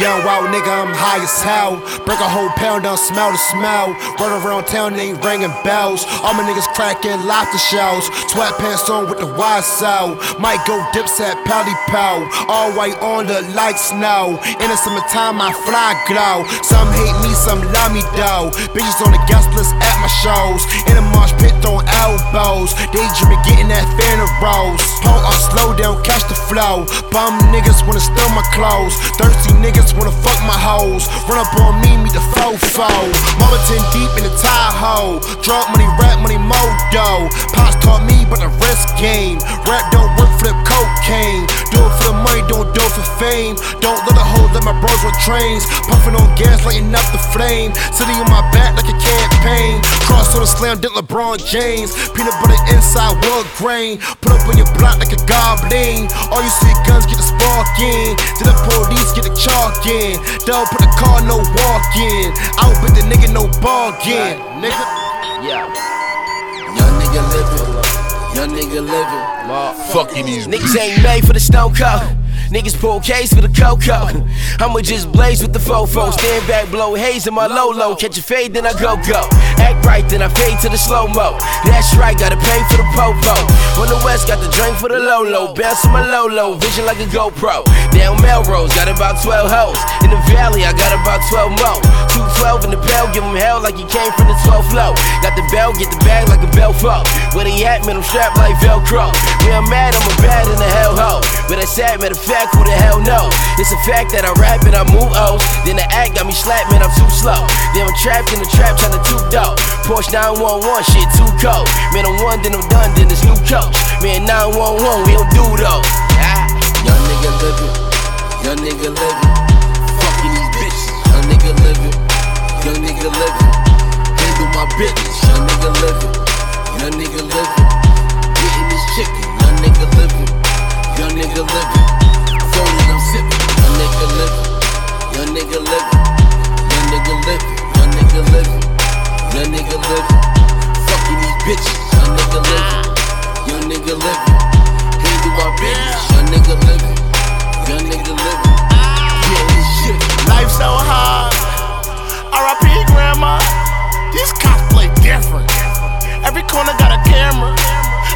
Young wild nigga, I'm high as hell. Break a whole pound down, smell the smell. Run around town, they ringing bells. All my niggas cracking lobster shells. Sweatpants on with the wide cell. Might go dipset, Pally Pow. All white on the light snow. In the summertime, I fly glow. Some hate me, some love me though. Bitches on the guest list at my shows. In the mosh pit, throwing elbows. Daydreaming, getting that fan of rose. Pull up, slow down, catch the flow. Bum niggas wanna steal my clothes. Thirsty niggas niggas wanna fuck my hoes. Run up on me, meet the fofo. Mama 10 deep in the Tahoe. Drop money, rap money, modo. Pops taught me but the risk game. Rap don't work, flip cocaine. Do it for the money, don't do it for fame. Don't let a hoe let my bros with trains. Puffing on gas, lighting up the flame. Sitting on my back like a campaign. Cross on the slam, did LeBron James. Peanut butter inside, wood grain. Put up on your block like a goblin. All you see guns get the spark in. To the police get the chalk in. Don't put the car, no walk in. Out with the nigga, no bargain. Nigga. Yeah. Young nigga living. Young nigga living. Fucking these Niggas ain't made for the stone cold. Niggas pull case for the cocoa. I'ma just blaze with the fofo. Stand back, blow haze in my low low. Catch a fade, then I go go. Act right, then I fade to the slow mo. That's right, gotta pay for the popo. On the west, got the drink for the low low. Bounce on my low low, vision like a GoPro. Down Melrose, got about 12 hoes. In the valley, I got about 12 more. 212 in the bell, give him hell like you came from the 12th flow. Got the bell, get the bag like a bell folk. Where they at, man, I'm strapped like Velcro. Where I'm mad, I'm a bad in the hell hole. But that's sad, matter of fact fact, who the hell know? It's a fact that I rap and I move O's. Then the act got me slapped, man, I'm too slow. Then I'm trapped in the trap trying to too dope. Porsche 911, shit too cold. Man, I'm one, then I'm done, then this new coach. Man, 911, we don't do those. Ah. Young nigga living, young nigga living. Fucking these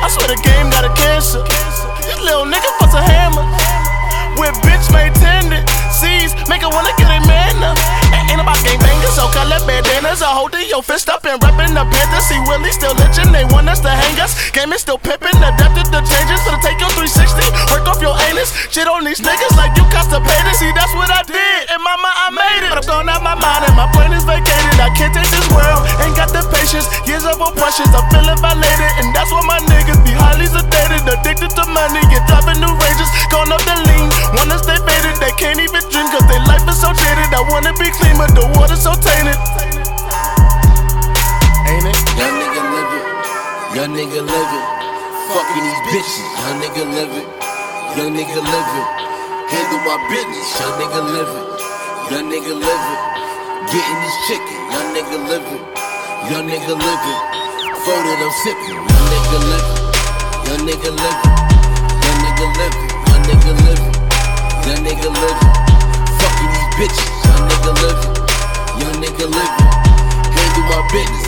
I swear the game got a cancer. This little nigga fuss a hammer with bitch made tendencies. Make her wanna get a man up. Ain't about game bangers, so color bandanas. I hold your fist up and reppin' the Panthers. See Willie still lynching, they want us to hang us. Game is still pippin', adapted to changes. So to take your 360, work off your anus. Shit on these niggas like you constipated. See, that's what I did. And my mama, I made it. But I'm going out my mind and my brain is vacated. I can't take this world, ain't got the patience. Years of oppressions, I'm feeling violated. And that's why my niggas be highly sedated. Addicted to money, get driving new ranges. Going up the lean, wanna stay faded. They can't even drink wanna but the water's so tainted. Ain't it? Young nigga living, young nigga living. Fucking these bitches, young nigga living, young nigga living. Handle my business, young nigga living, young nigga living. Getting this chicken, young nigga living, young nigga living. Folded, I'm sipping, young nigga living, young nigga living, young nigga living, young nigga living, young nigga living. Fucking these bitches, business,